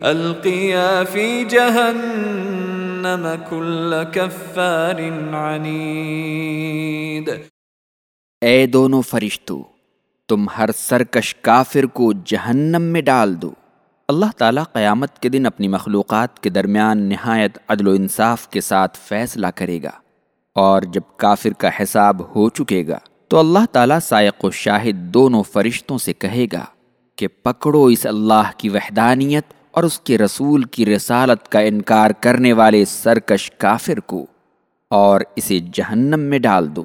القيا في جهنم كل كفار عنيد. اے دونوں فرشتو، تم ہر سرکش کافر کو جہنم میں ڈال دو۔ اللہ تعالیٰ قیامت کے دن اپنی مخلوقات کے درمیان نہایت عدل و انصاف کے ساتھ فیصلہ کرے گا اور جب کافر کا حساب ہو چکے گا، تو اللہ تعالیٰ سائق و شاہد دونوں فرشتوں سے کہے گا کہ پکڑو اس اللہ کی وحدانیت اور اس کے رسول کی رسالت کا انکار کرنے والے سرکش کافر کو اور اسے جہنم میں ڈال دو۔